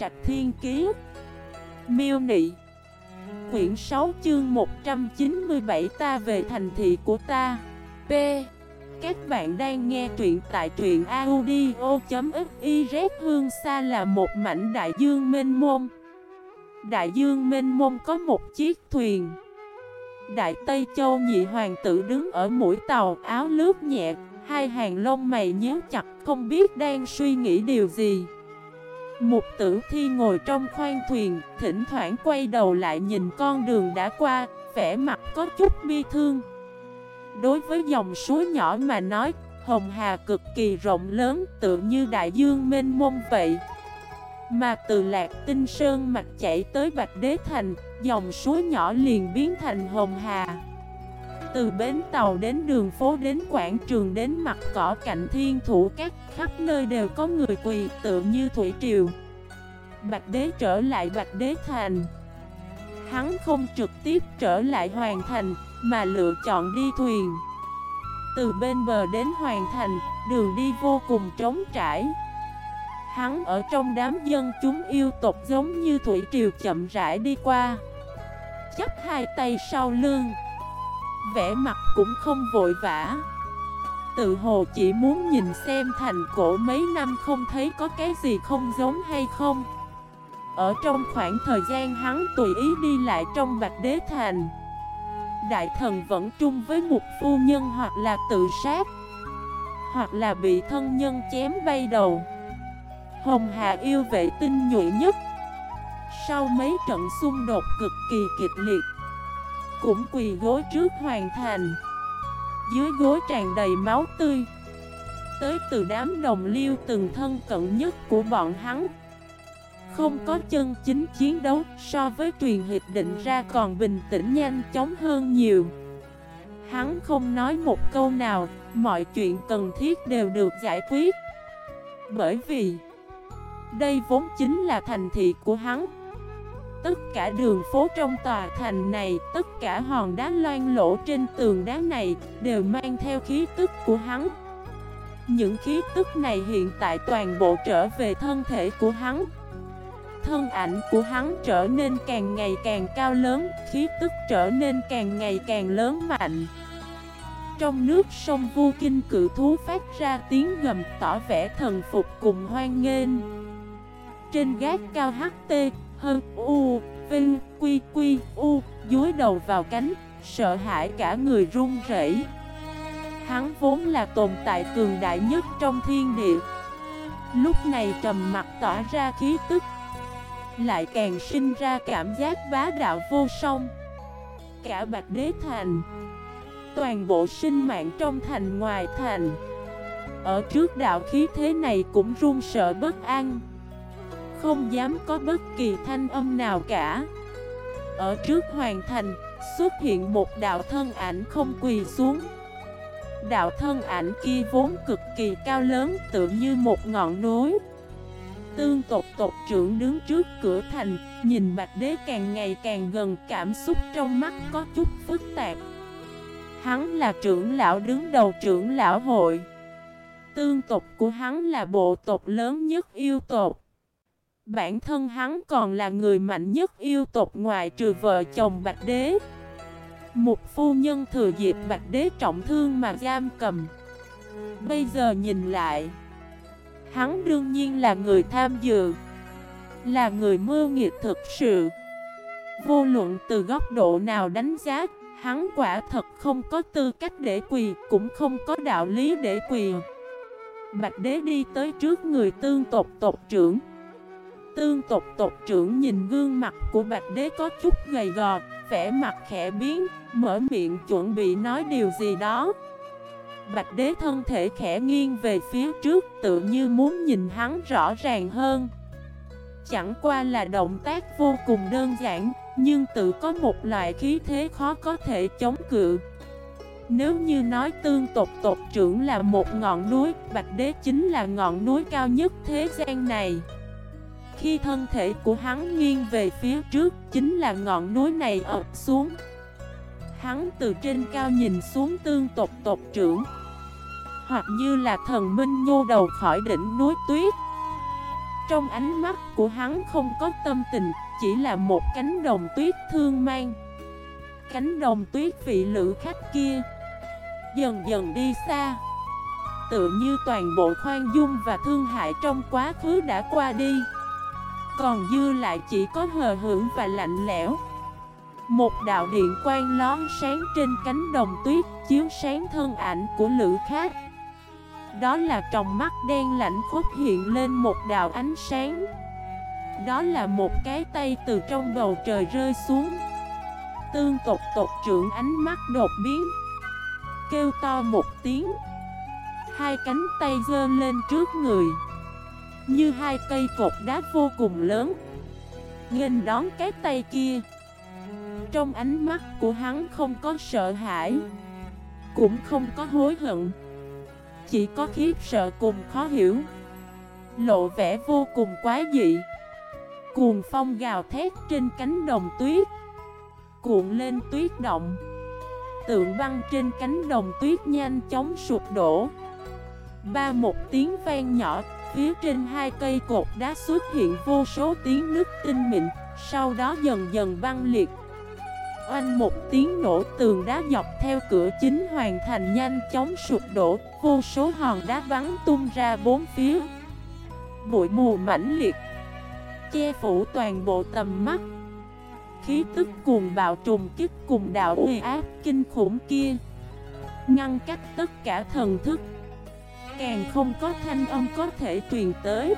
Trạch Thiên Kiế Miêu Nị. Quyển 6 chương 197 ta về thành thị của ta. P. Các bạn đang nghe truyện tại truyện audio.xyz Hương xa là một mảnh đại dương mênh mông. Đại dương mênh mông có một chiếc thuyền. Đại Tây Châu nhị hoàng tử đứng ở mũi tàu, áo lướt nhẹ. Hai hàng lông mày nhíu chặt, không biết đang suy nghĩ điều gì. Mục tử thi ngồi trong khoang thuyền, Thỉnh thoảng quay đầu lại nhìn con đường đã qua, vẻ mặt có chút bi thương. Đối với dòng suối nhỏ mà nói, Hồng Hà cực kỳ rộng lớn tự như đại dương mênh mông vậy. Mà từ Lạc Tinh Sơn mặt chảy tới Bạch Đế Thành, Dòng suối nhỏ liền biến thành Hồng Hà từ bến tàu đến đường phố đến quảng trường đến mặt cỏ cạnh thiên thủ, các khắp nơi đều có người quỳ tự như thủy triều. Bạch đế trở lại Bạch đế thành. Hắn không trực tiếp trở lại hoàng thành, mà lựa chọn đi thuyền. Từ bên bờ đến hoàng thành, đường đi vô cùng trống trải. Hắn ở trong đám dân chúng yêu tộc giống như thủy triều chậm rãi đi qua. Chấp hai tay sau lưng vẻ mặt cũng không vội vã. Tự hồ chỉ muốn nhìn xem thành cổ mấy năm không thấy có cái gì không giống hay không. Ở trong khoảng thời gian hắn tùy ý đi lại trong Bạch Đế Thành, Đại thần vẫn chung với một phu nhân hoặc là tự sát, Hoặc là bị thân nhân chém bay đầu. Hồng Hà yêu vệ tinh nhuệ nhất. Sau mấy trận xung đột cực kỳ kịch liệt cũng quỳ gối trước hoàn thành. Dưới gối tràn đầy máu tươi. Tới từ đám đồng liêu từng thân cận nhất của bọn hắn. Không có chân chính chiến đấu So với truyền hiệp định ra còn bình tĩnh nhanh chóng hơn nhiều. Hắn không nói một câu nào, Mọi chuyện cần thiết đều được giải quyết. Bởi vì, Đây vốn chính là thành thị của hắn. Tất cả đường phố trong tòa thành này, tất cả hòn đá loan lỗ trên tường đá này đều mang theo khí tức của hắn. Những khí tức này hiện tại toàn bộ trở về thân thể của hắn. Thân ảnh của hắn trở nên càng ngày càng cao lớn, khí tức trở nên càng ngày càng lớn mạnh. Trong nước sông vô kinh cự thú phát ra tiếng gầm tỏ vẻ thần phục cùng hoan nghênh. Trên gác cao HT, hơn U, Vinh, Quy, Quy, U, dúi đầu vào cánh, sợ hãi cả người run rẩy. Hắn vốn là tồn tại cường đại nhất trong thiên địa. Lúc này trầm mặt tỏa ra khí tức, lại càng sinh ra cảm giác bá đạo vô song. Cả Bạch Đế Thành, toàn bộ sinh mạng trong thành ngoài thành, ở trước đạo khí thế này cũng run sợ bất an. Không dám có bất kỳ thanh âm nào cả. Ở trước hoàn thành, Xuất hiện một đạo thân ảnh không quỳ xuống. Đạo thân ảnh kia vốn cực kỳ cao lớn Tự như một ngọn núi. Tương tộc tộc trưởng đứng trước cửa thành, Nhìn bạch đế càng ngày càng gần, Cảm xúc trong mắt có chút phức tạp. Hắn là trưởng lão đứng đầu trưởng lão hội. Tương tộc của hắn là bộ tộc lớn nhất yêu tộc. Bản thân hắn còn là người mạnh nhất yêu tộc ngoài trừ vợ chồng Bạch Đế. Một phu nhân thừa dịp Bạch Đế trọng thương mà giam cầm. Bây giờ nhìn lại, Hắn đương nhiên là người tham dự, Là người mưu nghiệt thực sự. Vô luận từ góc độ nào đánh giá, Hắn quả thật không có tư cách để quỳ, Cũng không có đạo lý để quỳ. Bạch đế đi tới trước người tương tộc tộc trưởng. Tương tộc tộc trưởng nhìn gương mặt của Bạch Đế có chút gầy gò, vẻ mặt khẽ biến, mở miệng chuẩn bị nói điều gì đó. Bạch Đế thân thể khẽ nghiêng về phía trước tự như muốn nhìn hắn rõ ràng hơn. Chẳng qua là động tác vô cùng đơn giản, nhưng tự có một loại khí thế khó có thể chống cự. Nếu như nói tương tộc tộc trưởng là một ngọn núi, Bạch Đế chính là ngọn núi cao nhất thế gian này. Khi thân thể của hắn nghiêng về phía trước, Chính là ngọn núi này ập xuống. Hắn từ trên cao nhìn xuống tương tộc tộc trưởng, Hoặc như là thần minh nhô đầu khỏi đỉnh núi tuyết. Trong ánh mắt của hắn không có tâm tình, Chỉ là một cánh đồng tuyết thương mang. Cánh đồng tuyết vị lữ khách kia Dần dần đi xa Tự như toàn bộ khoan dung và thương hại trong quá khứ đã qua đi. Còn dư lại chỉ có hờ hưởng và lạnh lẽo. Một đạo điện quang lón sáng trên cánh đồng tuyết, Chiếu sáng thân ảnh của lữ khác Đó là trong mắt đen lạnh khuất hiện lên một đạo ánh sáng. Đó là một cái tay từ trong bầu trời rơi xuống. Tương tộc tộc trưởng ánh mắt đột biến, Kêu to một tiếng. Hai cánh tay dơ lên trước người. Như hai cây cột đá vô cùng lớn. Nghênh đón cái tay kia. Trong ánh mắt của hắn không có sợ hãi, Cũng không có hối hận. Chỉ có khiếp sợ cùng khó hiểu. Lộ vẻ vô cùng quá dị. Cuồng phong gào thét trên cánh đồng tuyết. Cuộn lên tuyết động. Tượng băng trên cánh đồng tuyết nhanh chóng sụp đổ. Ba một tiếng vang nhỏ Phía trên hai cây cột đá xuất hiện vô số tiếng nước tinh mịn, Sau đó dần dần băng liệt. Oanh một tiếng nổ tường đá dọc theo cửa chính hoàn thành nhanh chóng sụp đổ, Vô số hòn đá bắn tung ra bốn phía. Bụi mù mãnh liệt, Che phủ toàn bộ tầm mắt. Khí tức cuồng bạo trùng kích cùng đạo uy ác kinh khủng kia, Ngăn cách tất cả thần thức. Càng không có thanh âm có thể truyền tới.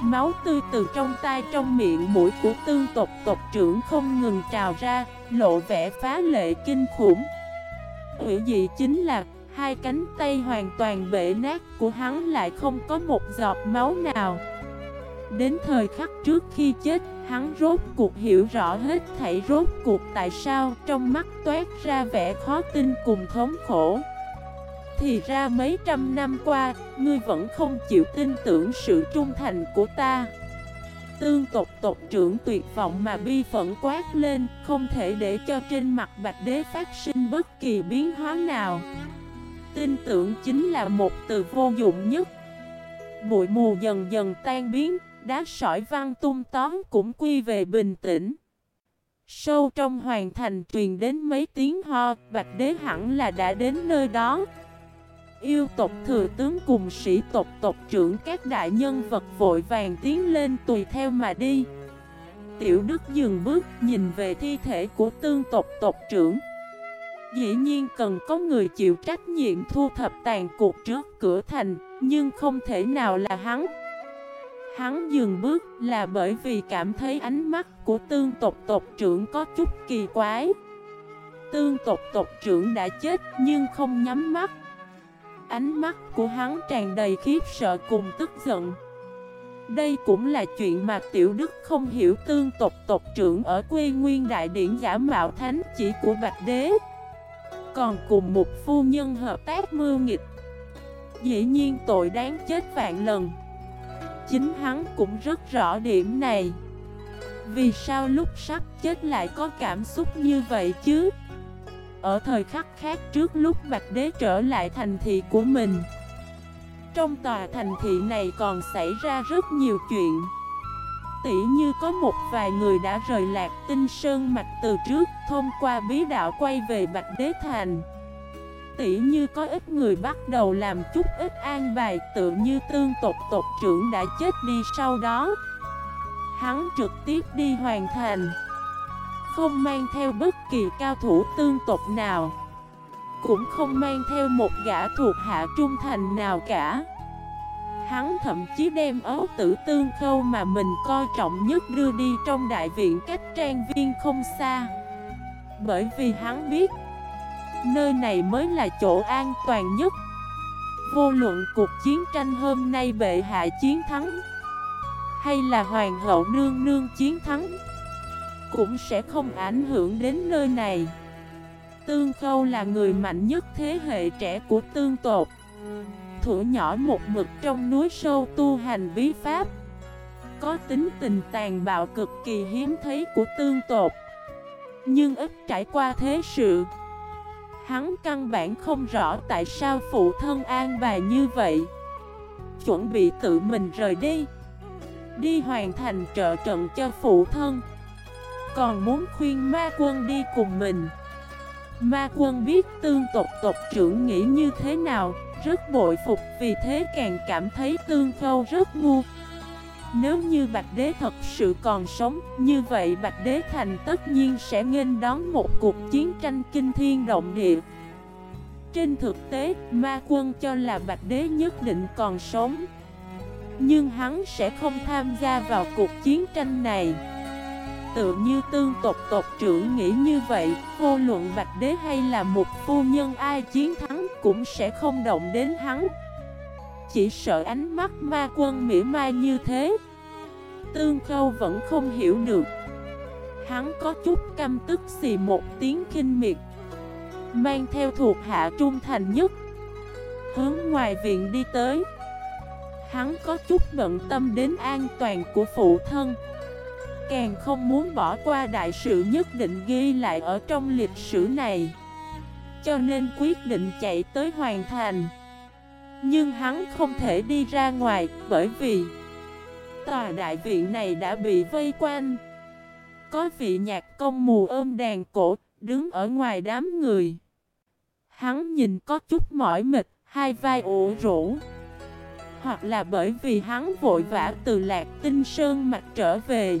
Máu tươi từ trong tay trong miệng mũi của tương tộc tộc trưởng không ngừng trào ra, Lộ vẻ phá lệ kinh khủng. Hữu dị chính là, Hai cánh tay hoàn toàn bể nát của hắn lại không có một giọt máu nào. Đến thời khắc trước khi chết, Hắn rốt cuộc hiểu rõ hết thảy rốt cuộc tại sao Trong mắt toát ra vẻ khó tin cùng thống khổ thì ra mấy trăm năm qua, ngươi vẫn không chịu tin tưởng sự trung thành của ta. Tương tộc tộc trưởng tuyệt vọng mà bi phẫn quát lên Không thể để cho trên mặt bạch đế phát sinh bất kỳ biến hóa nào. Tin tưởng chính là một từ vô dụng nhất. Bụi mù dần dần tan biến Đá sỏi văn tung tóm cũng quy về bình tĩnh. Sâu trong hoàng thành truyền đến mấy tiếng ho Bạch đế hẳn là đã đến nơi đó. Yêu tộc thừa tướng cùng sĩ tộc tộc trưởng các đại nhân vật vội vàng tiến lên tùy theo mà đi. Tiểu Đức dừng bước, nhìn về thi thể của tương tộc tộc trưởng. Dĩ nhiên cần có người chịu trách nhiệm thu thập tàn cuộc trước cửa thành, Nhưng không thể nào là hắn. Hắn dừng bước là bởi vì cảm thấy ánh mắt của tương tộc tộc trưởng có chút kỳ quái. Tương tộc tộc trưởng đã chết nhưng không nhắm mắt. Ánh mắt của hắn tràn đầy khiếp sợ cùng tức giận. Đây cũng là chuyện mà Tiểu Đức không hiểu tương tộc tộc trưởng ở quê nguyên đại điển giả mạo thánh chỉ của Bạch Đế. Còn cùng một phu nhân hợp tác mưu nghịch. Dĩ nhiên tội đáng chết vạn lần. Chính hắn cũng rất rõ điểm này. Vì sao lúc sắp chết lại có cảm xúc như vậy chứ? Ở thời khắc khác trước lúc Bạch Đế trở lại thành thị của mình. Trong tòa thành thị này còn xảy ra rất nhiều chuyện. Tỉ như có một vài người đã rời lạc tinh sơn mạch từ trước, Thông qua bí đạo quay về Bạch Đế Thành. Tỉ như có ít người bắt đầu làm chút ít an bài, Tự như tương tộc tộc trưởng đã chết đi sau đó. Hắn trực tiếp đi hoàn thành không mang theo bất kỳ cao thủ tương tộc nào. Cũng không mang theo một gã thuộc hạ trung thành nào cả. Hắn thậm chí đem ấu tử tương khâu mà mình coi trọng nhất đưa đi trong đại viện cách trang viên không xa. Bởi vì hắn biết, Nơi này mới là chỗ an toàn nhất. Vô luận cuộc chiến tranh hôm nay bệ hạ chiến thắng, Hay là hoàng hậu nương nương chiến thắng cũng sẽ không ảnh hưởng đến nơi này. Tương Khâu là người mạnh nhất thế hệ trẻ của tương tột. Thủ nhỏ một mực trong núi sâu tu hành bí pháp. Có tính tình tàn bạo cực kỳ hiếm thấy của tương tột. Nhưng ít trải qua thế sự. Hắn căn bản không rõ tại sao phụ thân an bài như vậy. Chuẩn bị tự mình rời đi. Đi hoàn thành trợ trận cho phụ thân. Còn muốn khuyên ma quân đi cùng mình. Ma quân biết tương tộc tộc trưởng nghĩ như thế nào Rất bội phục vì thế càng cảm thấy tương khâu rất ngu. Nếu như Bạch Đế thật sự còn sống Như vậy Bạch Đế Thành tất nhiên sẽ nghênh đón một cuộc chiến tranh kinh thiên động địa. Trên thực tế, ma quân cho là Bạch Đế nhất định còn sống. Nhưng hắn sẽ không tham gia vào cuộc chiến tranh này. Tự như tương tộc tộc trưởng nghĩ như vậy, Vô luận Bạch Đế hay là một phu nhân ai chiến thắng Cũng sẽ không động đến hắn. Chỉ sợ ánh mắt ma quân mỉa mai như thế, Tương Khâu vẫn không hiểu được. Hắn có chút căm tức xì một tiếng kinh miệt, Mang theo thuộc hạ trung thành nhất, Hướng ngoài viện đi tới. Hắn có chút bận tâm đến an toàn của phụ thân. Càng không muốn bỏ qua đại sự nhất định ghi lại ở trong lịch sử này. Cho nên quyết định chạy tới hoàn thành. Nhưng hắn không thể đi ra ngoài bởi vì Tòa đại viện này đã bị vây quanh. Có vị nhạc công mù ôm đàn cổ đứng ở ngoài đám người. Hắn nhìn có chút mỏi mệt, hai vai ủ rũ. Hoặc là bởi vì hắn vội vã từ lạc tinh sơn mặt trở về